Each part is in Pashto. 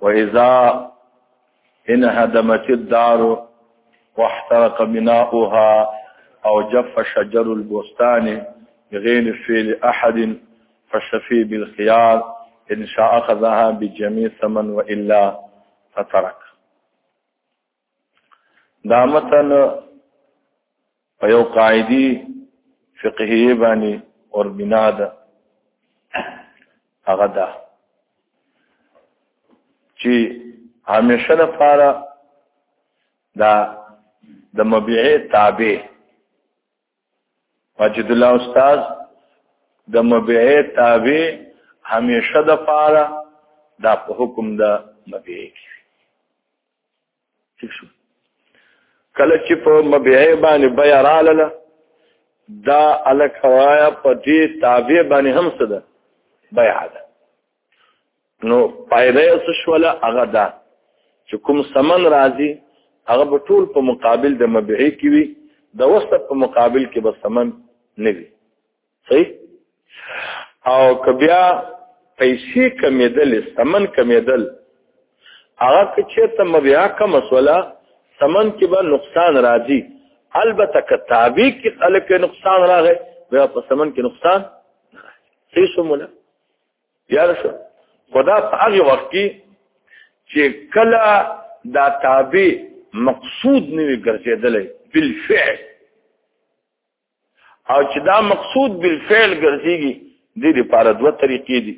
وإذا انهدمت الدار واحترق بناؤها او جف شجر البستان بغير فعل احد فشفي بالخيار ان شاء اخذها بجميع ثمن والا فترك دا متن په یو قاعدي فقهي باندې اور بنا ده هغه ده چې همیشه لپاره دا د مبيعه تابع مجد الله استاد د مبيعه تابع همیشه د پاره دا په حکم د مبيعه کې کله چې په مبيعه باندې بيع رااله دا الکوایا په دې تابع باندې هم څه ده بيع ده نو پایده څه شوله هغه ده چې کوم سمن راځي هغه په ټول په مقابل د مبيعه کې وي د وسط په مقابل کې به سمن نه وي صحیح او کبیا پیسې کمیدل سمن کمیدل هغه که چېرته مبیا کم وسوله سمن کې به نقصان راځي البته که تابع کې خلک نقصان راغی بیا په سمن کې نقصان صحیح شموله یاد شو خدا په هغه وخت کې چې کله دا تابع مقصود نه وي ګرځېدلی بالفعل او چې دا مقصود بالفعل ګرځيږي د دې لپاره دوه طریقې دي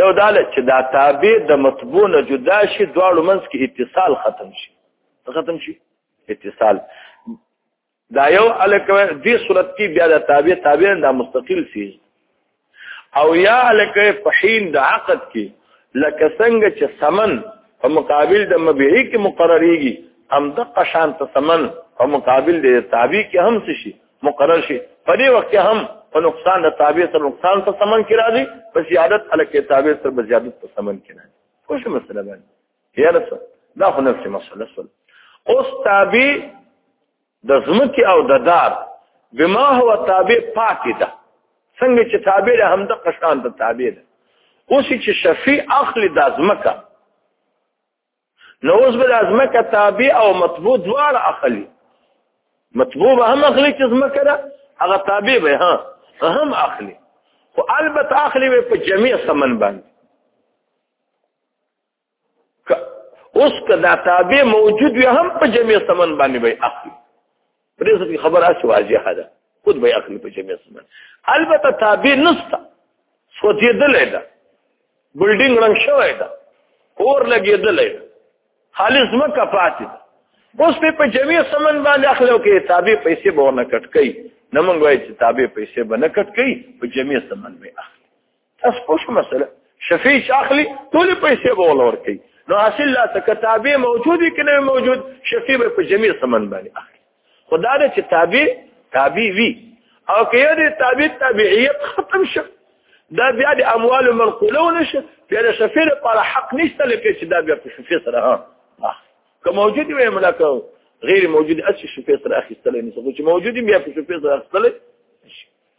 یو دا چې دا تابع د مطبوع نه جدا شي دواړو منځ کې اتصال ختم شي ختم شي اتصال دا یو الکوي د صورت کې بیا د تابع تابع نه مستقل شي او یا لکه په حین د عقد کې لکه څنګه چې سمن په مقابل د مبيعي کې مقرريږي هم د قشان ته سمن په مقابل د تابع کې هم څه شي مقرر شي په دې وخت کې هم په نقصان د تابع سره نقصان ته سمن کې راځي په زیادت الکه تابع سره په زیادت ته سمن کې راځي خو څه مسله باندې یا دا خو نفس مسله سره اوس تابع د زمکه او د دار بما هو تابع پاتې ده څنګه چې تابع ده هم د قشان د تابع ده اوس چې شفیع اخلي د زمکه نو اوس به د زمکه تابع او مطبوع دوار اخلي مطبوع هم اخلي چې زمکه ده هغه تابع به ها هم اخلي خو البته اخلي په جميع سمن باندې اوس که دا تابع موجود وي هم په جمع ثمن باندې به اخلي پرې څه خبره اسی واضحه ده خود به اخلي په جمع ثمن البته تابع نشته سوځېدل ده بلډینګ رنګ شوی ده اور لګېدل ده خالص مکه پاتې ده اوس په په جمعي سمن باندې اخلو کې تابع پیسې به نه کټکې نه مونږ وایي چې تابع پیسې به نه کټکې په جمعي سمن به اخلي تاسو پوه شو مسله شفیع اخلي ټول پیسې به ولور کوي نو اصل لا کتابه موجود کې نه موجود شفیع به په جميع سمن باندې اخلي خدا دې چې تابع تابع وي او کې دې تابع تابعیت ختم شو دا بیا د اموال منقوله ونشه بیا د شفیع لپاره حق نشته لکه چې دا بیا په شفیع سره ها که موجود وي ملاکو غیر موجود اسی شفیع سره اخیستل نه څه چې موجود بیا په شفیع سره اخیستل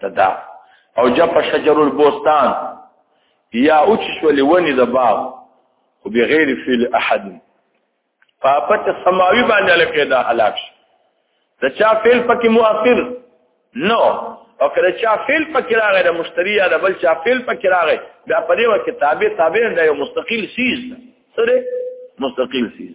تدا او جپ شجر البستان یا اوچش ولی ونی د باغ خو بغیر فعل احد پاپت سماوی باندې لکه دا هلاک شي د چا فعل پکې مؤثر نو او کله چا فعل پکې راغی د مشتری یا د بل چا فعل پکې راغی بیا په دې وخت تابع تابع نه یو مستقیل سیز سره مستقیل سیز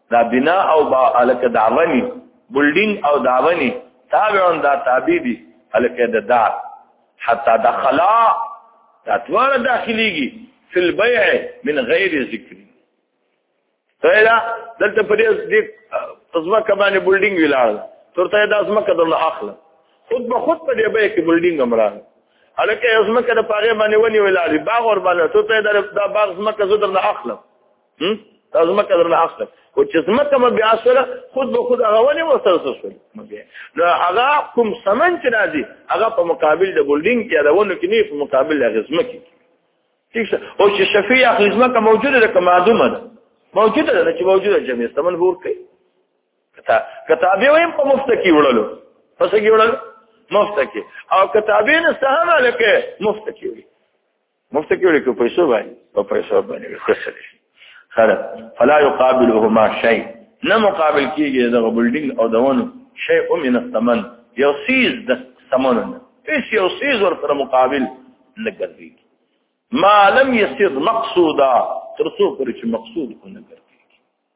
دا بنا او با الک داونی بلډینګ او داونی تابعون دا تابع دي الک د دا حتا دخلا دا ټول داخليږي فی البيع من غیر ذکر تیرا دلته پرې دې تزما کبانې بلډینګ ویلاړ ترته دا اسما کدل اخله خود به خود په دې به کې بلډینګ امران الکه اسما کده پاره باندې ونی ویلاړ باغ ور باندې ترته دا باغ اسما کزو درنه اخله دا زمکه درله اخلم او چې زمکه مې بیا سره خود به خود هغه ونی وسره سره نو هغه کوم سمن چې راځي هغه په مقابل د بولډینګ کې دا ونه کې نه په مقابل هغه زمکه ٹھیک شه او چې شفیع اخلي زمکه موجوده ده که معدومه ده موجوده ده چې موجوده جمع سمن ور کوي کته کتابه ویم په مفت کې وړلو پس کې وړلو مفت کې او کتابین سهم لکه مفت کې وړي مفته کې ولیکو پیسو باندې او پیسو باندې خسر شي خره فلا يقابلهما شيء نه مقابل کیږي د بلډینګ او دونو شيء من الثمن یو سیز د ثمن هیڅ یو سیز ورته مقابل نه ګرځي ما لم يصير مقصودا ترڅو پر چې مقصود کو نه ګرځي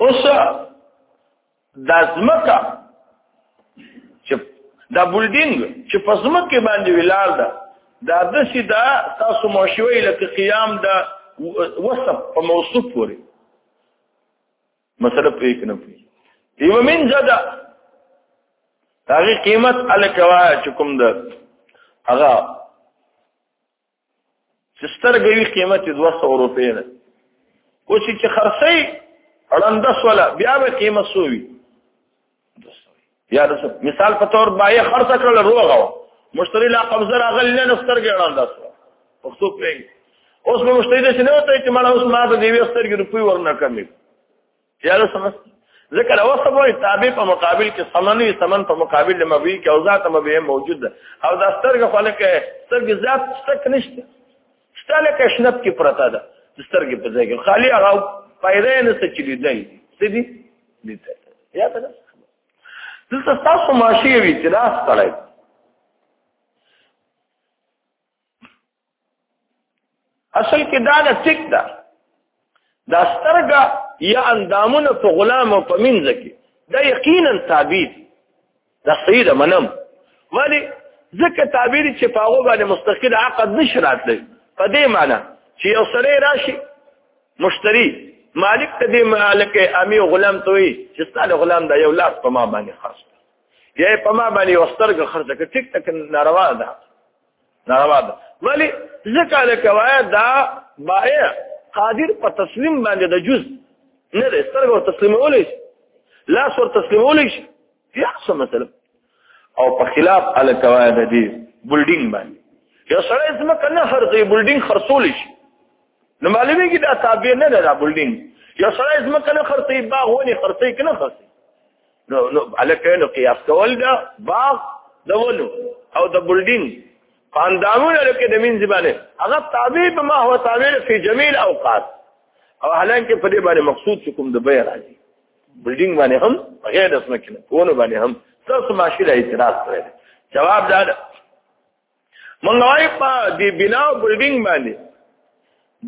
اوس د ازمکه چې دا بولډینګ چې په ازمکه باندې ولار ده دا د سي دا تاسو مو شوي لکه قیام دا وصف په موصوف پوري مسله پرې کنه پرې یو من زدا هغه قیمت الکوا چې کوم ده هغه چې سترګې وي قیمت یې 200 روپۍ ده او چې چې خرڅي اړند سوله بیا به قیمت سووي یا د مثال په تور بای خرڅ کړل روغه مشتری لا قبضه راغل نه سترګې اړند سوله پښتو پرې اوس به مشتری دې نه وته چې مړ اوس ما ته دی وسترګې روپۍ ورنه کمې یاره سمه ذکر او سبو تابع په مقابل کې سمنی سمن په مقابل د مبي کې او ذات مبي موجود ده او دا سترګه خلک سترګه ذات ستک نشته ستاله کې شنب کې پرتا ده سترګه په ځای کې خالی هغه پیدا نه څه چلی دی سدي دي یا ته دلته تاسو ماشي وی چې لاس تړای اصل کې دا د ټیک ده دا سترګه یا اندامونه په غلام او په منځ کې دا یقینا تعبیر دا صحیح ده منم ولی ځکه تعبیر چې په هغه باندې مستقل عقد نشي راتلی په دې معنی چې یو سړی راشي مشتری مالک ته دې مالک امی غلام ته وي چې ستاسو غلام دا یو لاس په ما باندې خرڅ یا په ما باندې وسترګه خرڅ کړه ټیک ټک ناروا ده دا واده ولی ځکه له کوایا دا بائع قادر په تسلیم باندې د جز نه د سترګو تسلیمول شي لاس ور تسلیمول شي یا څه مثلا او په خلاف ال کوایا د دې بلډینګ باندې یو سړی اسمه کنه خرڅي بلډینګ خرڅول شي نو معلومه کې دا تابع نه ده بلډینګ یو سړی اسمه کنه خرڅي باغ ونی خرڅي کنه خرڅي نو نو الکه نو قیاس کول دا باغ د ونو او د بلډینګ پاندامونه لکه د مين زبانه هغه تابع په ما هو تابع په جميل اوقات او حالانکه په دې باندې مقصود چې کوم د بیع راځي بلډینګ باندې هم غیر اسمه کې نه ونه باندې هم تاسو ماشي له اعتراض کړی جواب دا مونږ وايي په دې بنا او بلډینګ باندې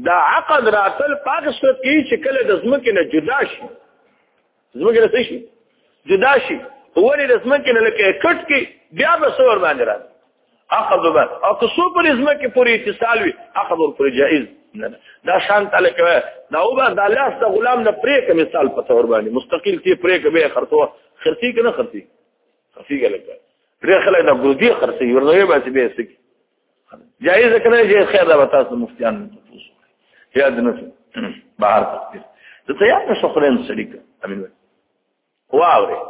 دا عقد راتل پاک صورت کې چې کله د زمکه نه جدا شي زمکه نه شي جدا شي ولې د زمکه نه لکه کټ کې بیا به سور باندې راځي عقد به او که څو پر زمکه پورې اتصال وي عقد ور پر جائز نه دا شان تعالی کوي دا او به د الله ست غلام نه پرې کوم مثال په تور باندې مستقیل کې پرې کوي خرڅو خرڅي کنه خرڅي خفيګه لکه ډېر خلک د ګردي خرڅي ورنوي باسي به سکي جایز کنه چې خیر دا تاسو مفتیان تاسو یاد نه بهر تفسیر د ته یاد نشو خلین شریک امین واوري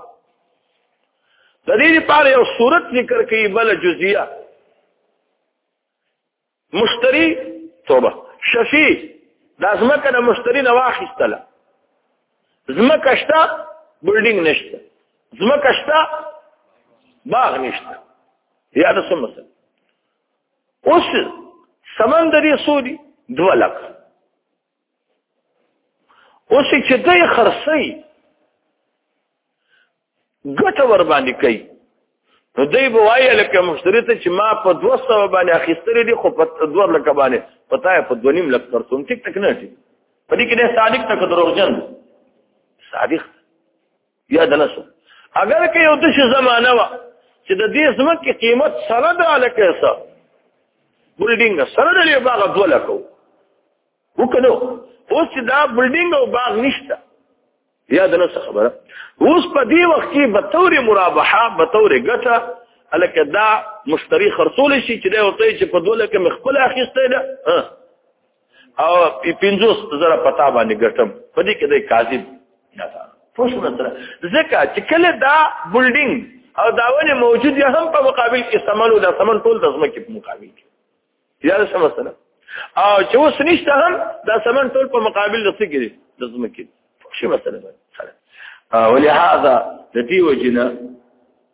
د دې لپاره یو صورت ذکر کوي بل جزئیه مشتری توبه شفیع دا زمکه د مشتری نه واخیستله زمکه شته بلډینګ نشته زمکه شته باغ نشته یا د سم مثلا اوس سمندري سودي 2 لک اوس چې دوی خرڅي ګټه ور باندې کوي نو دوی به وایي لکه مشتری ته چې ما په 200 باندې اخیستلې دي خو په 2 لکه باندې پتا یې په 2.5 لک ترڅوم ټیک ټک نه ټیک په دې کې نه صادق تک دروغجن صادق بیا د نسو اگر که یو د شي زمانه وا چې د دې زمکه قیمت سره د الکه سره بلډینګ سره د یو باغ دوه لکو وکړو اوس دا بلډینګ او باغ نشته یا د نس خبره اوس په دې وخت کې به تور مرابحه به تور ګټه الکه دا مشتری خرصول شي چې دا وته چې په دوله کې مخبل اخیسته ده او پینځوس زره پتا باندې ګټم په دې کې د کاذب نه تا پښونه سره ځکه چې کله دا بلډینګ او داونه موجود یا هم په مقابل کې سمنو دا سمن ټول د ځمکې په مقابل کې یا څه مسله او چې اوس نشته هم دا سمن ټول په مقابل لسی کې د ځمکې څه مسله ده ولهذا د دې وجنه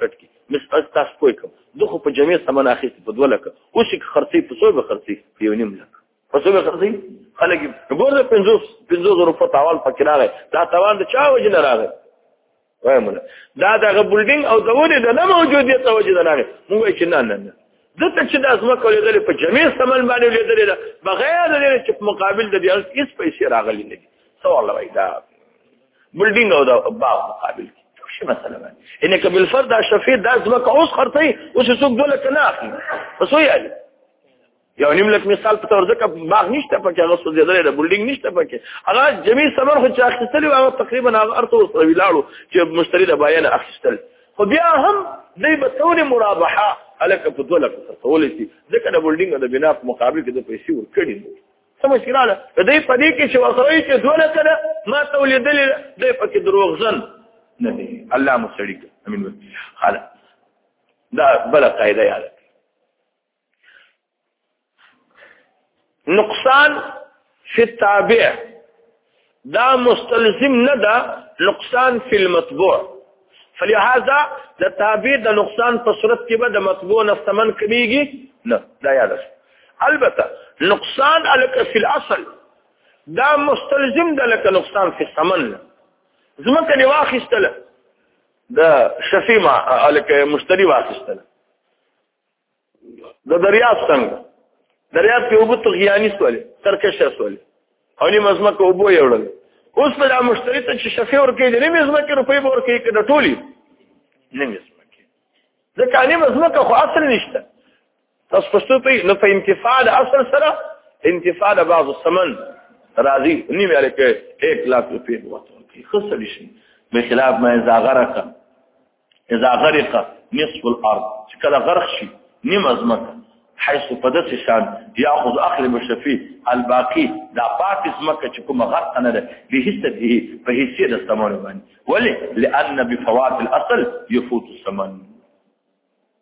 کټ کې مس از تاسو پوي کوم زه خو په جمعي سمن اخیست په دوه لکه او شي خرڅي په څو به خرڅي په یو نیم لکه په څو به خرڅي خلک ګوره 50 50 روپه تاوال پکې راغی دا تاوال د چا وجه نه راغی وایم دا دغه بلډینګ او دونه د نه موجودیت ته وجه نه راغی موږ چې نه نه نه دته چې د ازمه کولې دلې په جمعي سمن باندې لیدلې ده بغیر د دې چې په مقابل د دې هیڅ پیسې راغلي نه دي سوال وای دا بلډینګ او د باغ مقابل کې شي مثلا باندې ان کبل فرد شفیع د ازمکه اوس خرڅي اوس څوک دوله کنه اخلي پس وی علي یو نیم لک مثال په تور ځکه باغ نشته پکې هغه څه زیاده د بلډینګ نشته پکې هغه جمی سمر خو چې اخیستل او تقریبا هغه ارته اوس ویلاړو چې مشتری د بیان اخیستل خو بیا هم دې په تور مرابحه الک په دوله کې تولې دي ځکه د بلډینګ د بنا په مقابل کې د پیسې ورکړي څه مشکل ده دې په دې کې چې وسوي چې دوله کړه ما تولیدل دې پکې دروغجن نه دی الله مو سړی امين خاله دا بل قاعده یاد نقصان في التابع دا مستلزم نه ده نقصان فی المطبوع فلهذا د تابع د نقصان په صورت کې به د مطبوع نستمن کمیږي نه دا یاد البته نقصان الک فی الاصل دا مستلزم ده لکه نقصان فی الثمن زمکه دی واخیستله د شفیع ما الک مشتری واخیستله د دریاب څنګه دریاب کې وبو تغیانی سول سرکشه سول او نیم ازمکه وبو یوړل اوس په مشتری ته چې شفیع ورکې دې نیم ازمکه روپې ورکې کې د ټولي نیم ازمکه ځکه نیم ازمکه خو اصل نشته تاسو پښتو په نو په انتفاع د اصل سره انتفاع د بعض الثمن راضي نیم الکه 1 لاکھ روپې وته خسر شي بخلاف ما زاغره اذا غرق نصف الارض چې کله غرق شي نیم ازمکه حيث په داسې شان ياخذ اخر مشفي الباقي دا پاک ازمکه چې کومه غرق نه ده به حصه به په حصه د سمون باندې ولې لان بفوات الاصل يفوت السمن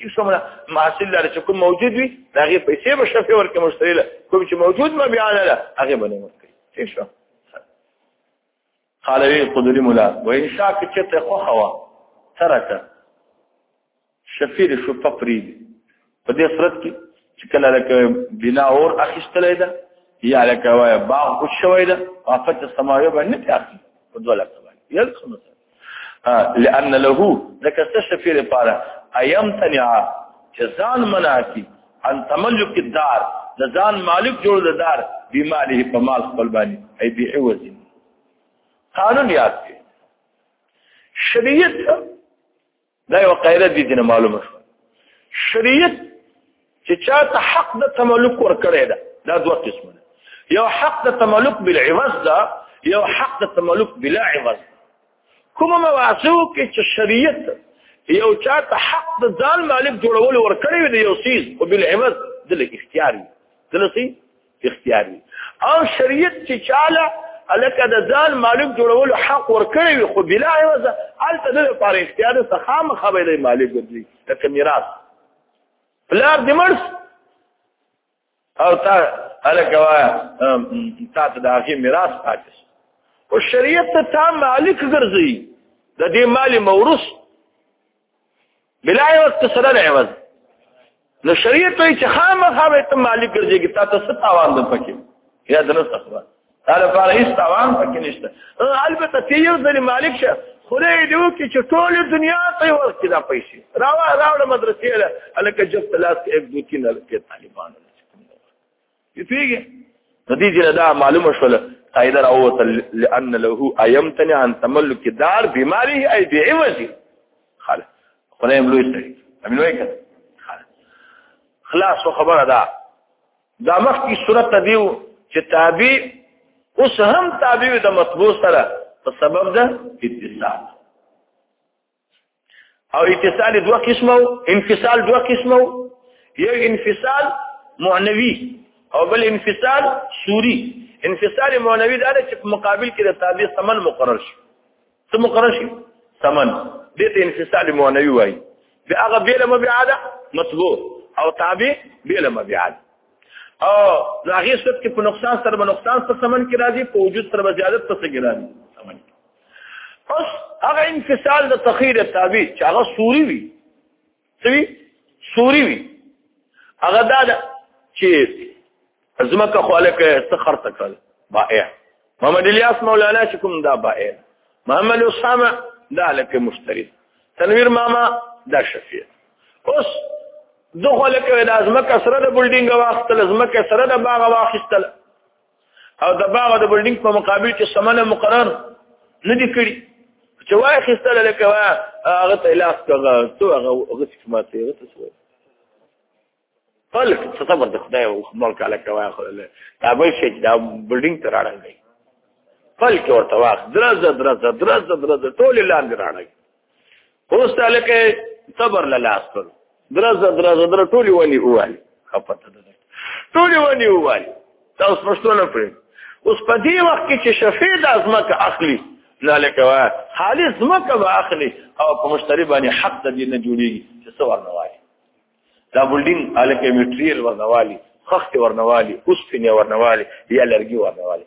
چې څومره محصول لري چې کوم موجود وي دا غي پیسې به شفه ورکړي مشتری له کوم چې موجود ما بیا نه هغه باندې ورکړي ٹھیک شو قال وی قدری مولا و ان شاء الله چې ته خو خوا ترکه شفیر شو پپری په دې صورت کې چې کله لکه بنا اور اخیستلې ده یا لکه وای باغ او شوې ده افت سماوي باندې تاخي په دوه لکه باندې یل خمسه لأن له ذکر څه شفیع لپاره ايام تنع چې ځان منع کی ان تملک الدار د ځان مالک جوړ د دار بیماله په مال خپل باندې ای به عوض قانون یاد کړئ شریعت دا یو قاعده دي دینه معلومه شو شریعت چې چاته حق د تملک ورکړی دا دا دوه قسمه ده یو حق د تملک بالعوض ده یو حق د تملک بلا عوض کوم مواسو کې چې شریعت یو چاته حق د ځان مالک جوړول ورکړی دی یو سیز او بالعوض د اختیاري دلته اختیار وي او شریعت چې چاله الکه د ځان مالک جوړولو حق ورکړي وي خو بلا عوض هلته د لپاره اختیار څخه خامخا به دی مالک ګرځي لکه میراث پلار دې مرس او تا الکه وایا تا ته د هغې میراث پاتې شو او شریعت ته تا مالک ګرځي د دې مالي موروث بلا عوض ته سره نه عوض نو شریعت وایي چې خامخا به ته مالک ګرځېږي تا ته څه تاوان ده پکې یا د نفس خبره دا لپاره هیڅ تاوان پکې نشته البته چې یو ځل مالک شه خدای دې وکړي چې ټول دنیا ته ورکړي دا پیسې راوړه راوړه مدرسې له الکه جب تلاش کې 1 2 3 الکه طالبان پیګه د دې جره دا معلومه شول قاعده راوته لان له ايمتنع عن تملك دار بماله اي بعوضه خلاص خدای ملوي سړي امين وای کړه خلاص خبره ده دا مخکې صورت دیو چې تابع اوس هم تابع د مطبوع سره په سبب ده اتصال او اتصال دوه قسمه انفصال دوه قسمه یو انفصال معنوي او بل انفصال سوري انفصال معنوي دا چې په مقابل کې د تابع ثمن مقرر شي څه مقرر شي ثمن دې ته انفصال معنوي وایي به هغه بیل مبيعاده مطبوع او تابع بیل مبيعاده او لاغي صورت کې په نقصان سره په نقصان په ثمن کې راځي په وجود سره زیادت په څه کې راځي اوس هغه انفصال د تخیر تابع چې هغه سوري وي سوي سوري وي هغه دا چې زمکه خالق سخر تکل بائع محمد الیاس مولانا چې کوم دا بائع محمد اسامه دا لکه مشتری تنویر ماما دا شفیع اوس دغه لکه د ازمکه سره د بلډینګ واخستل ازمکه سره د باغ واخستل او د باغ د بلډینګ په مقابل کې سمنه مقرر نه دي کړی چې وای خستل لکه وا هغه ته لاس کغه تو هغه هغه څه ما ته هغه څه خلک څه صبر د خدای او ملک علی کوا خو له تابع شي دا بلډینګ تر اړه نه خلک ورته واخ درز درز درز درز ټول لاندې راړي اوس تلکه صبر لاس پر درز درز در ټولي ونی هوال خپته ده ټولي ونی هوال تاسو پښتون پرې اوس په دې وخت کې چې شفیع د ازمکه اخلي ذالک وا خالص مکه به اخلي او په مشتری باندې حق د دې نه جوړيږي چې څو ورنوي دا بلډینګ الکه میټریل ورنوالي خخت ورنوالي اوسپنه ورنوالي یا لرګي ورنوالي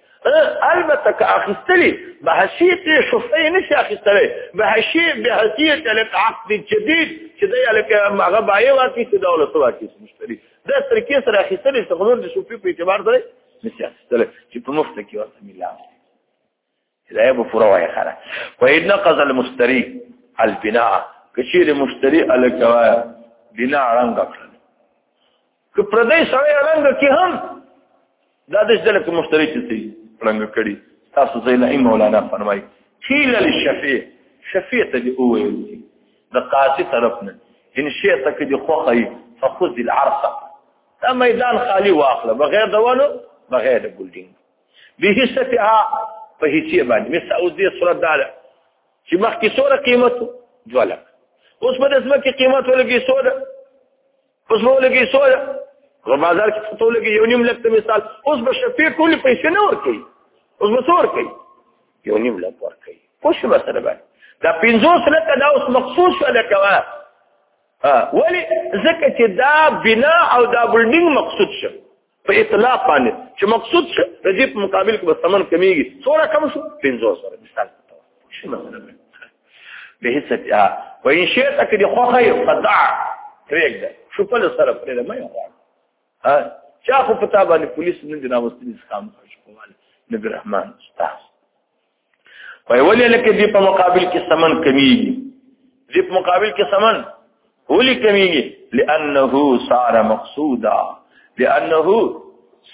البته که اخیستلی به حیثیت شفای نشي اخیستلی به حیثیت به حیثیت الک عقد جدید چې دا الک هغه بایو واکي چې دولت واکي مشتري دا ترکیه سره اخیستلی څنګه د شفای په اعتبار سره نشي اخیستلی چې په مفت کې ورته ملامت دا به پوره وای خره و ان قضا المشتري البناء کچیر مشتري الکوا بنا رنگ کړل که پردې سره رنگ کې هم دا د ځل کې مشتري چې رنگ کړي تاسو زي نه مولانا فرمای قيل للشفيع شفيع ته دی اوویل د قاضي طرف نه ان شئت کې دی خوخي فخذ العرصه دا میدان خالی واخله بغیر دوالو بغیر د بلډینګ به حصتها په هیڅ باندې مثل اوس دې صورت دا ده چې مخکې سوره قیمت دوه لک اوس په دې ځمکه قیمت ولګي سوره اوس به ولګي سوره په بازار کې څه ولګي یو نیم لک ته مثال اوس به شفیع ټول پیسې نه ورکړي اوس به څور کوي یو نیم لک ورکړي پوه شو سره باندې دا 50 لک دا اوس مخصوص ولکوا ولی ځکه چې دا بنا او دا بلډینګ مقصود شو په اطلاق باندې چې مقصود څه د دې په مقابل کې بس ثمن کمیږي څوره کم شو 50 سره مثال شو مثلا به څه ها و ان شئ تک دي خو خیر فدع ترېګ ده شو په سره پرې ده مې غواړم ها چا خو پتا باندې پولیس نه دي راوستي ځکه هم خوشاله نبی رحمان استاد وای ولې لکه دې په مقابل کې سمن کمیږي دې په مقابل کې سمن ولې کمیږي لانه صار مقصودا لانه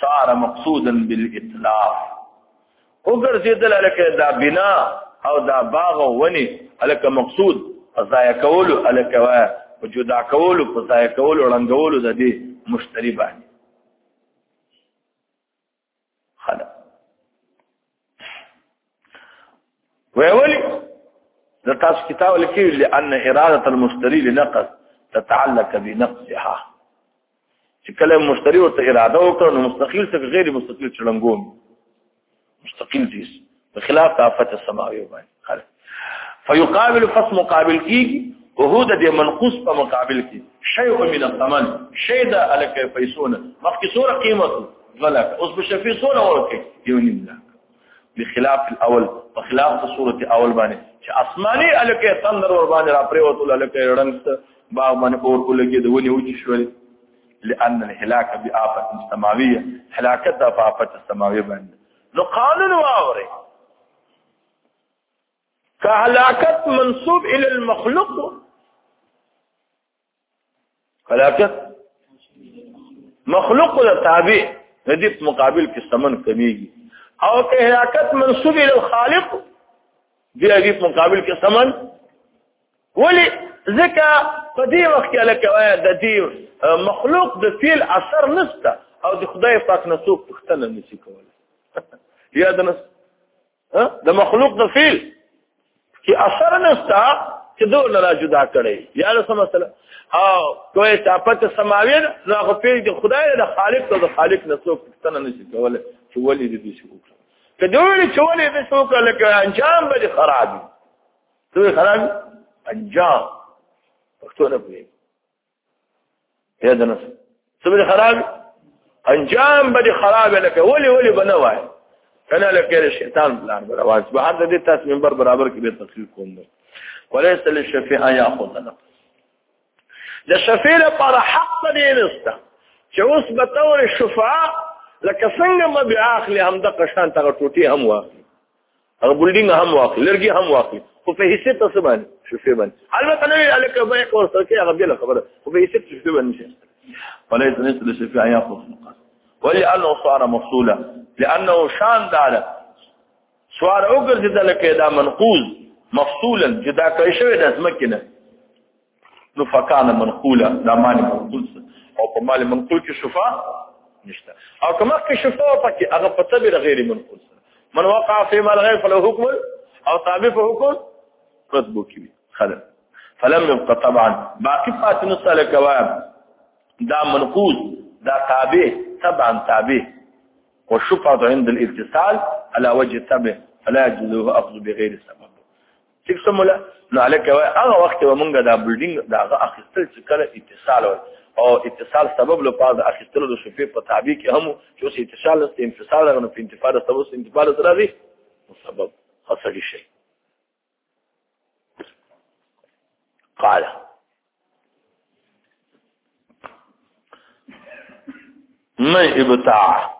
صار مقصودا بالاتلاف وګرځیدل لکه دا بنا او دا باغ ونی لکه مقصود ضایع کول لکه جدا کول په ضایع کول رنګول د دې مشتری باندې خلا ویولی دا تاسو کتاب لکی لأن ارادة المشتری لنقص تتعلق بنقصها چې کله مشتری ورته اراده وکړ نو مستقیل څخه غیر مستقیل چلنګوم مستقیل دي خلاف آفت السماوي باندې فيقابل فس مقابل کیږي وهو د دې منقوص په مقابل کې شيء من الثمن شيء د الک پیسونه مخکې سوره قیمت ولک اوس په شفیع سوره ورکه یو نیم لاک بخلاف الاول بخلاف د سوره اول باندې چې آسماني الک تندر ور باندې را پریوتل الک رنګ باغ باندې اور ولګي د ونی وچ شول لأن الهلاك بآفة سماوية هلاكت دا فآفة سماوية باندې نو قانون واوري که هلاکت منسوب الى المخلوق هلاکت مخلوق له تابع ندی په مقابل کې سمن کمیږي او که هلاکت منسوب الى الخالق دی هغه مقابل کې سمن ولی ځکه په دې وخت کې لکه وای د دې مخلوق د فعل اثر نشته او د خدای پاک نه څوک پښتنه نشي کولای یا د نس د مخلوق د فعل کې اثر نشته چې دوه نه جدا کړي یا له سم مثلا او کوی صفات سماوی نو هغه پیل د خدای د خالق ته د خالق نه څوک پښتنه نشي کولای چې ولې دې شي وکړي کدوړي چولې د څوک لکه انجام به خرابي ته خراب پنجاب پښتو نه پوهېږي یاد نه څه به خراب انجام به خراب لکه ولي ولي بنه وای کنه لکه شیطان پلان بر اواز به هر دې تاسو منبر برابر کې به تفصیل کوم نه وليس للشفيع ياخذ نفس د شفیع لپاره حق دې نسته چې اوس به تور شفاعه لکه څنګه مبيعه اخلي هم د قشان تغه ټوټي هم واخلي هغه بلډینګ هم واخلي لرګي هم واخلي خو په حصه تاسو باندې شوفي باندې البته نه الکه به یې کور سره کې هغه بل خبره خو په حصه شوفي باندې شي ولا يتنس لشفي ايا خو ولانه صار مفصولا لانه شان دار سوار اوګرځیدل کې دا منقوز مفصولا جدا کړی شوی د اسمه کې نه نو فکان منقولا دا معنی منقول او په معنی منقول کې شفا نشته او کما کې شفا پکې هغه په تبر غیر منقول من وقع فی مال غیر فله حکم او تابع په حکم رتبو کې خلل فلم يبقى طبعا باقي فات نساله کوام دا منقول دا تابع طبعا تابع والشفعة عند الاتصال على وجه التبع فلا يجوز له أخذ بغير سبب ټیک څه مولا نو الکه وای هغه وخت و مونږه دا بلډینګ دا هغه اخیستل چې کله اتصال و او اتصال سبب له پاره د اخیستلو د شوفې په تابع کې هم چې اوس اتصال است انفصال غنو په انتفاده سبب است انتفاده سره دی سبب خسري شي قال من ابتاع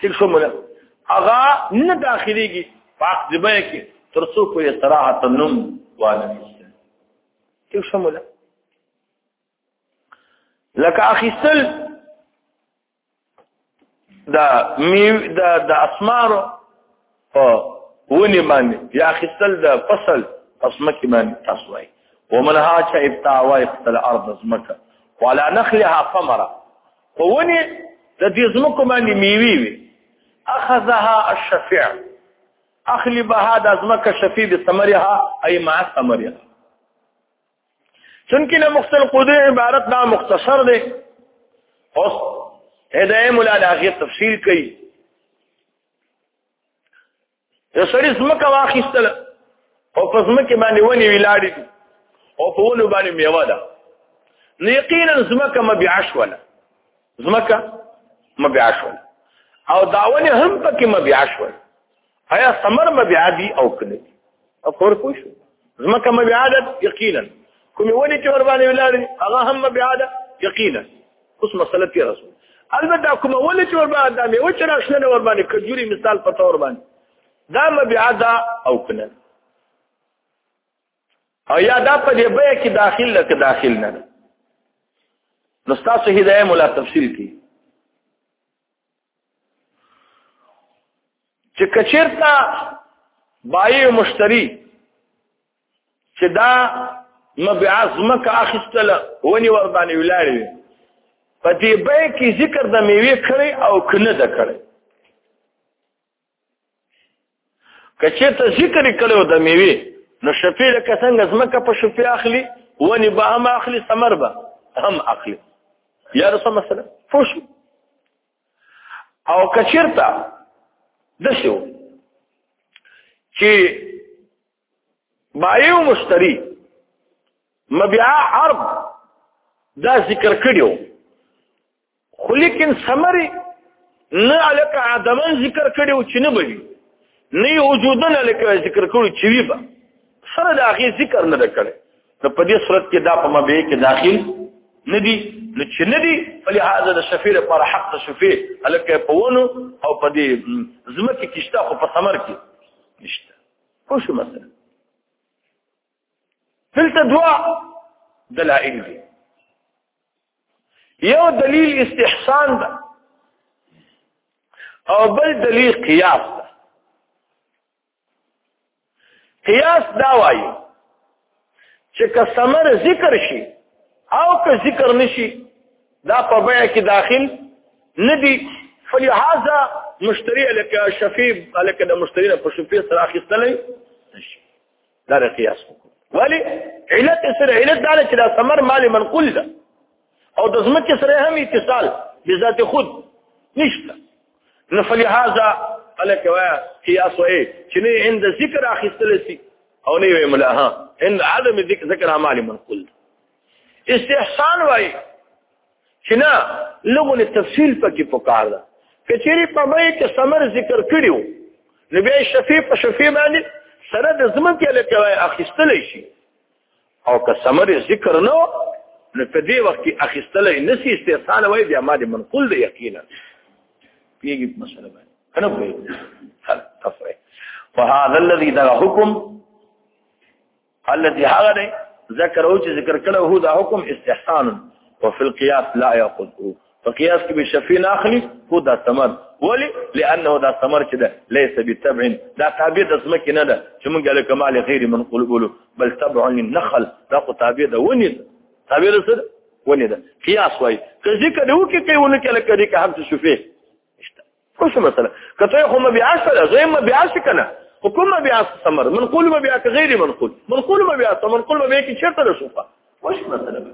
ټیک شو مولا هغه نه داخليږي پاک ځبه کې تر څو په استراحت نوم وانه ټیک شو مولا لکه اخیستل دا میو دا د اسمارو په ونی باندې یا خصل د فصل اسمکه باندې تاسو وای ومنها چې ابتاع وای خپل ارض اسمکه ولا نخلها ثمره په ونی د دې اسمکه باندې میوي وي اخذها الشفيع اخلي بها د اسمکه شفيع بثمرها اي مع ثمرها چونکه له مختصر قدر عبارت دا مختصر دی اوس هدايه مولا لاغي تفصیل کوي یو سړی زمکه واخیستل او په زمکه باندې ونی ویلاړی او په ونو باندې میوه ده نو یقینا زمکه مبيع شوله زمکه مبيع شوله او داونه هم پکې مبيع شوله هيا ثمر مبيع دي او کله او خور پوه شو زمکه مبيع ده یقینا کومې ونی چې ور باندې ویلاړی هغه هم مبيع ده یقینا اوس مسله تیر شو البته دا کومه ولې چې ور باندې مې و چې راشنه ور باندې کجوري مثال په تور باندې دا مبيعه ده او کنه او یا دا په دې بیا کې داخل لکه داخل نه نو تاسو هدايه مولا تفصیل کی چې کچیرته بای او مشتری چې دا مبعث مکه اخستله ونی ور باندې ولاړې په دې بای کې ذکر د میوه کړی او کنه د کړی کچې ته ذکر کړو د میوي نو شپې لکه څنګه زمکه په شپې اخلي ونی به هم اخلي ثمر به هم اخلي یا رسول مثلا فوش او کچیرته دشو چې بایو مشتری مبيع عرض دا ذکر کړیو خو لیکن سمری نه الک عدمن ذکر کړیو چې نه بوي نه وجودن الک ذکر کړو چې وی به سره دا غي ذکر نه کړي نو په دې صورت کې دا په مبيع کې داخل نه دي نو چې نه دي فلهذا د شفیع لپاره حق د شفیع الک په ونو او په دې زمکه کې شته خو په ثمر کې نشته پوه شو مثلا دلته دوا دلائل دي یو دلیل استحسان ده او بل دلیل قیاس ده قیاس دا وایي چې کسمر ذکر شي او که ذکر نشي دا په بیع کې داخل ندي فلهذا مشتری لکه شفیب لکه د مشتری نه په شفیع سره اخیستلې نشي دا قیاس وکړو ولی علت سره علت دا چې دا ثمر مال منقول ده او د ځمکې سره هم اتصال بذات خود نشته نو فلهذا قال كوا هي اسوئ چې نه عند ذکر اخیستل سي او نه وي ملا ها عند عدم ذکر اعمال منقول استحسان وای چې نه لغون تفصیل پکې پکار ده کچېری په مې کې سمر ذکر کړیو نبی شفیع په شفیع باندې سره د زمکه لکه وای اخیستل شي او که سمر ذکر نو نو په دې وخت کې اخیستلې نسی استحسان وای بیا ما دې منقول دی یقینا پیږي مسله باندې کنه کوي تفریح فهذا الذي دا حکم الذي هغه ذکر او چې ذکر کړه هو دا حکم استحسان وفي القياس لا ياخذه په قیاس کې به شفیع نه اخلي خو دا ثمر ولی لانه دا ثمر چې ده ليس بتبع دا تابع د سمکه نه ده چې موږ له کمال غیر منقول بولو بل تبع للنخل دا خو تابع ده ونی تابع ده سره ونی ده قیاس وای که ذکر یو کې کوي ونه کې لکه دې که حق شفیع خوش مثلا کته خو ما بیا سره زه ما بیا کنه حکم ما بیا ثمر منقول ما بیا غیر منقول منقول ما بیا ثمر منقول ما بیا کې چیرته ده شوفه خوش مثلا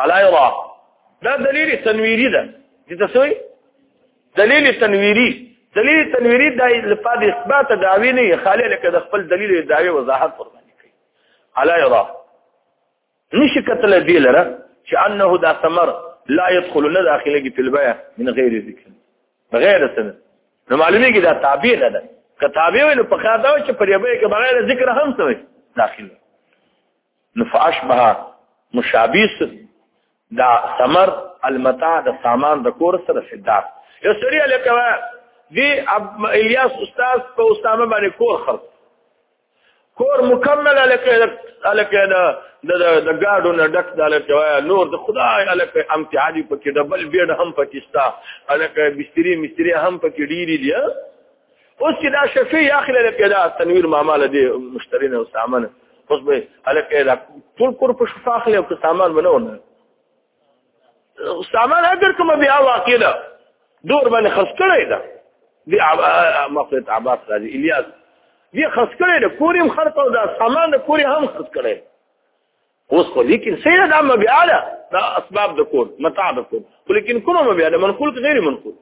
الا يرى دا دلیل تنویری ده دي تسوي دلیل تنویری دلیل تنویری د لپاره اثبات دعوی نه خاله لکه د خپل دلیل دعوی وضاحت ور باندې کوي الا يرى نشي کتل دی لره چې انه دا ثمر لا يدخل نه داخله کې په البيع من غیر ذکر بغیر سند نو معلومه کې دا تابع نه ده که تابع وي نو په خاطر چې په دې کې بغیر ذکر هم څه داخله نو فاشبه مشابیس دا ثمر المتاع د سامان د کور سره فدار یو سړی لکه دی الیاس استاد په اسامه باندې کور خرڅ کور مکمل لکه لکه د د ګاډو نه ډک د لکه نور د خدای لکه امتحادي پکې ډبل بیډ هم پکې ستا لکه بستری مستری هم پکې ډیری دی اوس چې دا شفیع اخر لکه دا تنویر ماما لدی مشتری نه سامان اوس به الکه دا ټول کور په شفاء اخلي او سامان بنونه سامان اگر کوم بیا واقع ده دور باندې خرڅ کړی ده دی مقصد عباس راځي الیاس دی خرڅ کړی ده کوریم خرڅ او دا سامان د کوري هم خرڅ کړی اوس خو لیکن سیده دا مبیا ده دا اسباب د کور متاع د کور خو لیکن کومه مبیا ده منقول که غیر منقول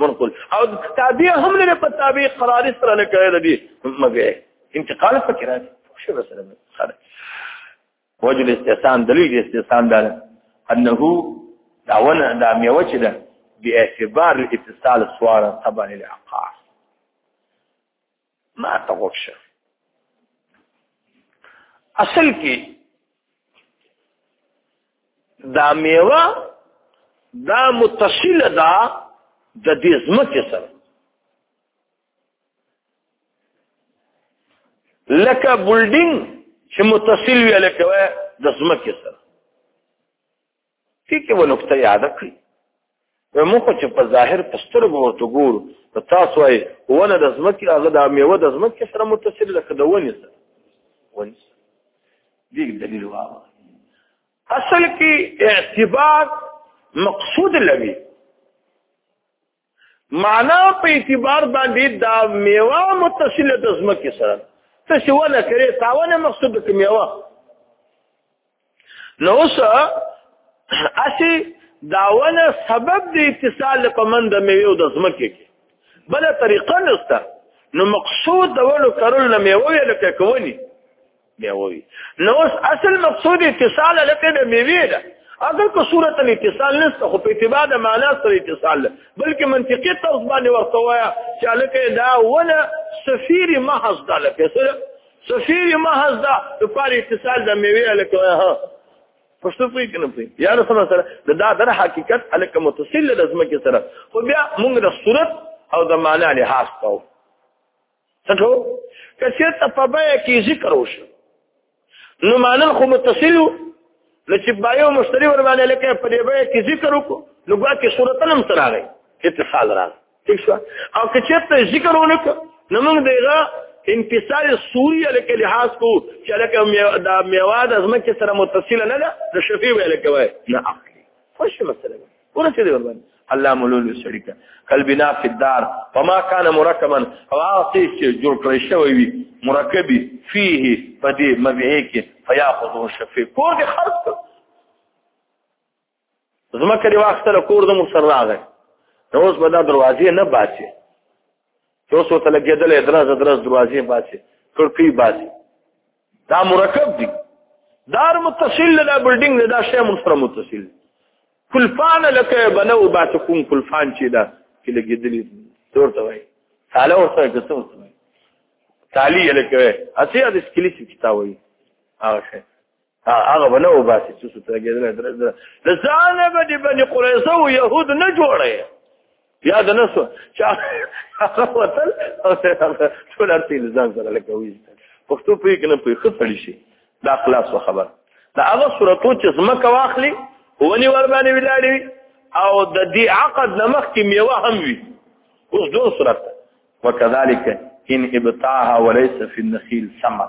منقول او تابع هم لري په تابع قرار سره نه کړی د دې مبیا انتقال پکې راځي شو سره خره وجه الاستحسان دلیل الاستحسان ده انه دا ونه دا میوه چې ده باعتبار الاتصال سواره طبعا العقار ما ته وښه اصل کې دا میوه دا متصله ده د دې ځمکې سره لکه بلډینګ چې متصل وي لکه د ځمکې سره دې کې و نقطه یاد کړئ نو موږ چې په ظاهر په سترګو ورته ګورو نو تاسو وايي ونه د ځمکې هغه د میوه د ځمکې سره متصل لکه د ونې سره ونې سره دې دلیل واه اصل کې اعتبار مقصود لوي معنا په اعتبار باندې دا میوه متصله د زمکه سره ته څه ونه کړې تاونه مقصود کې میوه نو اوس اسی داونه سبب د اتصال په مند میوه د زمکه کې بل طریقه نشته نو مقصود د ولو کرل نه میوه لکه کوي میوي نو اصل مقصود اتصال لکه د میوي ده اگر که صورت الاتصال نشته خو په اتباع د معنا سره اتصال ده بلکې منطقي طرز باندې ورته وایا چې لکه دا ونه سفیر محض ده لکه سره سفیر محض ده د پاره اتصال د میوي لکه ها پښتو پوي کنه پوي یا نه سره سره دا در حقیقت الک متصل لازمه کې سره خو بیا موږ د صورت او د معنا لحاظ کوو څنګه کثیر ته په بیا کې ذکر وشو نو مانن خو متصل نو چې بایو مشتری ور باندې لکه په دې بیا کې ذکر وکړو نو بیا کې صورت هم سره راغی اتصال راغی ٹھیک شو او که چېرته ذکر ونکړو نو موږ دیغه انفصال سوری لکه لحاظ کو چې لکه دا میواد از مکه سره متصل نه ده د شفیع ویل کوي نه اخلي خوش مسله ورسېدې ور باندې الله مولول شریک کل بنا فی الدار فما كان مرکبا او عاصی چې جوړ کړی شوی وي مرکبی فيه پدې مبيعه کې فياخذه الشفيع کور دې خرڅ کړ زمکه دی واخته کور د مو سر راغی نو اوس به دا دروازې نه باسي اوس وته لګېدلې درز درز دروازې باسي کړکۍ باسي دا مرکب دی دار متصل دا بلډینګ دا شی مون سره متصل کلفان لکه بنو با تكون کلفان چې دا چې لګیدلی تور ته وای تعالی ورته کته وای تعالی لکه اسی د سکلی کتاب وای هغه شی هغه بنو با چې څه ته لګیدل د ځانه به د بنی قریظه او يهود نه جوړه بیا د نسو چا هغه وتل او ټول ارتي لزان سره لکه وي پښتو په کې نه په خپل شي دا خلاص خبر دا هغه صورتو چې زمکه واخلي ونی ور باندې ولاړی او د دې عقد نمخ کې میوه هم وي اوس دوه صورت وکذالک ان ابتاها وليس في النخيل ثمر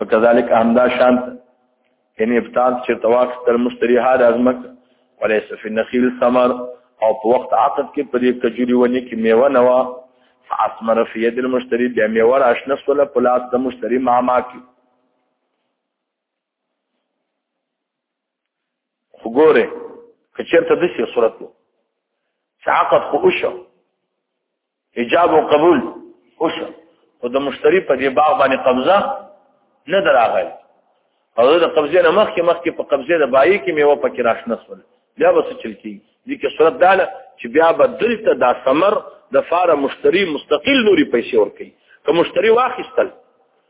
وکذالک همدا شان ان ابتاد چې طواف تر مستریحه د ازمک وليس في النخيل ثمر او په وخت عقد کې په دې کجوري ونی کې میوه نه وا فاثمر في يد المشتري بیا میوه راشنه سول په لاس د مشتري معما کې خو ګوره که چېرته داسې صورت و چې عقد خو وشو ایجاب او قبول وشو خو د مشتری په دې باغ باندې قبضه نه دراغلی او د قبضې نه مخکې مخکې په قبضې د بایي کې میوه پکې راشنه سول بیا به څه چل کېږي دې کې صورت دا ده چې بیا به دلته دا ثمر د فاره مشتری مستقل نوري پیسې ورکوي که مشتری واخیستل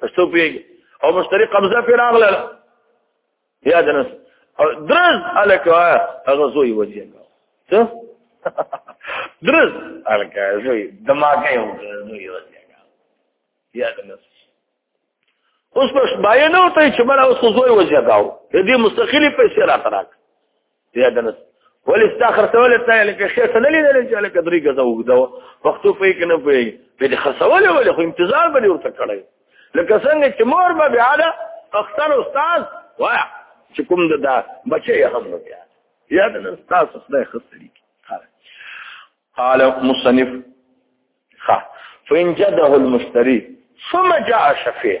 تاسو پیږي او مشتری قبضه پر اغله یا دنس او درز الکه هغه زوی وځي ته درز الکه زوی دماغه یو زوی وځي یا دنس اوس بس باینه وته چې بل اوس زوی وځي دې مستقلی پیسې را تراک بیا دنس ولې ستا خرڅول ته لکه شی څه نه لیدل چې لکه درې غزه وګدا پښتو په کې نه پوي په دې خرڅول ولې خو انتظار باندې ورته کړی لکه څنګه چې مور به بیا دا اختر استاد وایا چې کوم دا بچي هم نه بیا یا د استاد خدای خستري قال مصنف خ فإن جده المشتري ثم جاء شفيع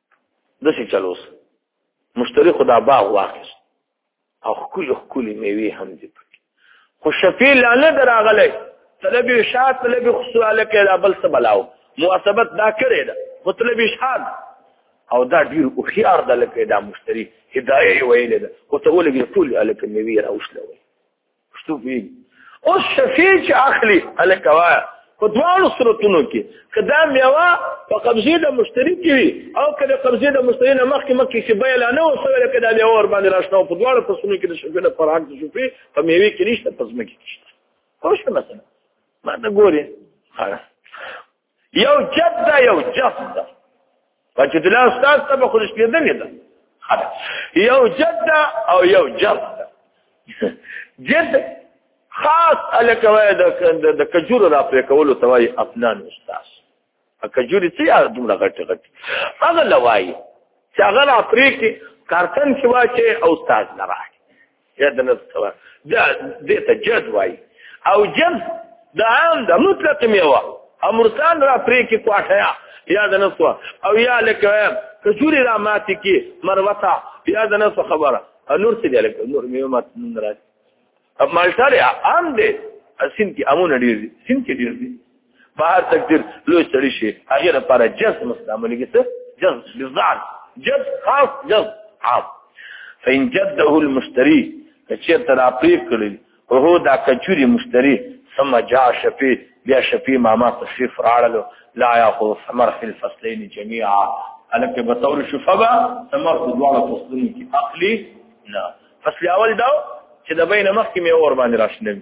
د څه چلوس مشتری خدا باغ واخیست او خکل خکل میوي هم دي خو شفیع لاله دراغله طلب شاد طلب خصواله کړه بل څه بلاو محاسبت دا کړی دا مطلب شاد او دا ډیر او خيار د لکه دا مشتری هدايه ویل دا او ته ولګي ټول الکه میوي راوښلوي پښتو پیږي او شفیع چې اخلي الکوا په دواړو صورتونو کې کدا میوا په قبضه د مشتری کې وي او کله قبضه د مشتری نه مخکې مخکې چې بیا لا نه وسوي لکه دا میوا ور باندې راشنه په دواړو قسمونو کې د شفیع نه فرق د شفیع په میوي کې نشته په ځمکه کې نشته خو څه مثلا ما ته ګوري یو جد دا یو جف دا وجه الله استاد ته به خودش پیدنې ده یو جد دا او یو جف دا جد خاص الکوي د کجور را پرې کولو توای افنان استاد ا کجوري څه یار دومره غټ غټ هغه لوای چې هغه را پرې کې کارتن کې واچي او استاد نه راځي یا د نس خبر دا دې ته جد وای او جد دا عام د مطلق میوه امرسان را پرې کې کوټه یا د نس او یا لکه کجوري را ماتي کې مروتا یا د نس خبره نور څه دی لکه نور میوه مات نه راځي اب مالټه عام دې سین کې امونه ډیر دي سین کې ډیر دي په هر تقدیر لوی سړی شي هغه لپاره جذب مستعملږي څه جذب لزعل جذب خاص جذب عام فإن جده المشتري کچیر تر اپری کړل او هو دا کچوري مشتري ثم جاء شفي بیا شفي ماما تشریف راړلو لا ياخذ ثمر في الفصلين جميعا الکه به تور شفبا ثمر په دواړو فصلونو کې اخلي نه فصل اول دا چې د بین مخکې مې اور باندې راشنه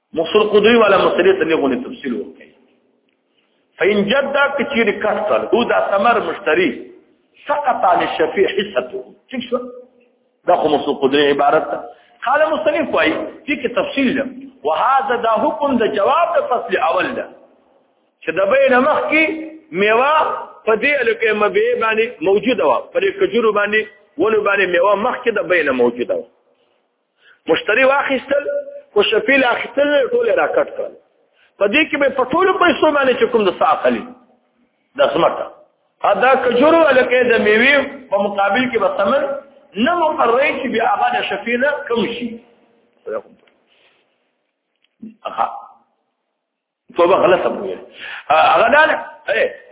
مخصر قدوی والا مسئلې ته لغونی تفصیل ورکړي فإن جد كثير كسر هو دا ثمر مشتري سقط عن الشفيع حصته ٹھیک شو دا خو مخصر قدوی عبارت ده قال مصنف وايي فيك تفصيل ده وهذا دا حکم د جواب د فصل اول ده چې د بین مخ کې میوه په دې لکه مبه باندې موجوده و پر کجورو باندې ولو باندې میوه مخ کې د بین موجوده و مشتری واخیستل او شپیل اخیستل ټول راکټ کړل په دې کې به پټول پیسو باندې چې کوم د ساخلی د سمټه ادا کجورو الکه د میوي په مقابل کې به ثمن نه مقرر چې بیا هغه د شفیله کم شي اها توبه غلطه مو ویل هغه دا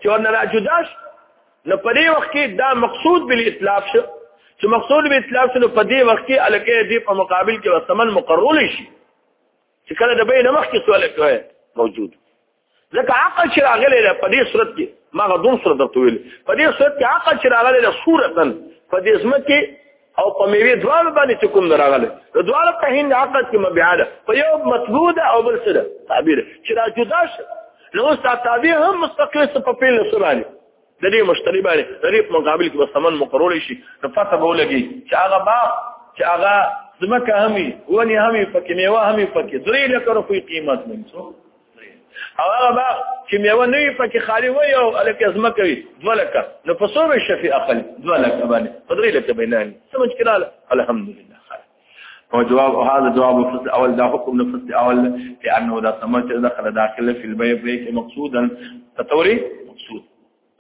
چې ورنه را جدا شو نو په دې وخت کې دا مقصود بل اتلاف شو چې مقصود بل اتلاف شو نو په دې وخت کې الکه دې په مقابل کې وسمن مقرول شي چې کله د بین مخ کې سوال کوي موجود ځکه عقل چې راغلی دی په دې صورت کې ما غدون صورت درته ویل په دې صورت کې عقل چې راغلی دی صورتن په دې اسمه کې او په میوه دواړو باندې چې کوم دراغله د دواړو په هند عقد کې مبيع ده په یو مطبوع ده او بل څه ده تعبیر چې را جدا شي نو اوس تعبیر هم مستقل څه په پیل سره باندې د دې مشتری باندې د دې مقابل کې بسمن مقرول شي نو پته به ولګي چې هغه با چې هغه زمکه همي ونی همي پکې میوه همي پکې درې لکه روپۍ قیمت منځو او هغه با چې میوه نه وي پکې خالي وي او الکه ازمه کوي دوه لکه نو په څو به شفي اقل دوه لکه باندې په درې لکه به نه سمج کړه الحمدلله هو جواب هذا جواب الفصل الاول ده حكم الفصل الاول لانه اذا سمعت دخل داخل في البيع بيك مقصودا تطوري مقصود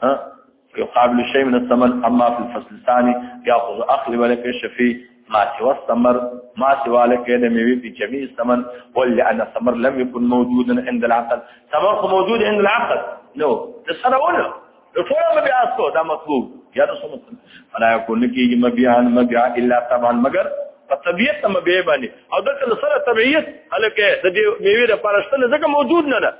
ها يقابل شيء من الثمر اما في الفصل الثاني ياخذ اخل ولك شفي ما سوى الثمر ما سوى لك د میوي په جميع الثمن ولان الثمر لم يكن موجودا عند العقل ثمر موجود عند العقل نو تسرونه ټول مبيع سو دا مطلوب یا نو سمت فلا يكون کیږي مبيع مبيع الا طبعا مگر په طبيعت مبيع باندې او دغه سره طبيعت هلکه د میوي د پرشتنه ځکه موجود نه ده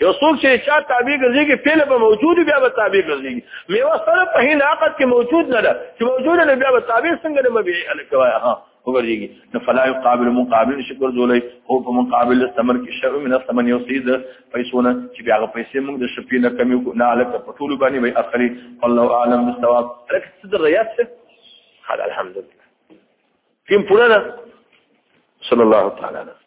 یو څوک چې چا تابع ګرځي کې فعل به موجود بیا به تابع ګرځي میوه سره په هین عقد کې موجود نه ده چې موجود نه بیا به تابع څنګه نه به الکوا ها وګرځي نو فلا يقابل مقابل شکر زولای او په مقابل استمر کې شر من الثمن يصيد پیسونه چې بیا غو پیسې موږ د شپې نه کمی کو نه الک په ټول باندې وي اخري الله اعلم بالثواب لکه څه د ریاض څه هذا الحمد لله فين فلانه صلى الله تعالى عليه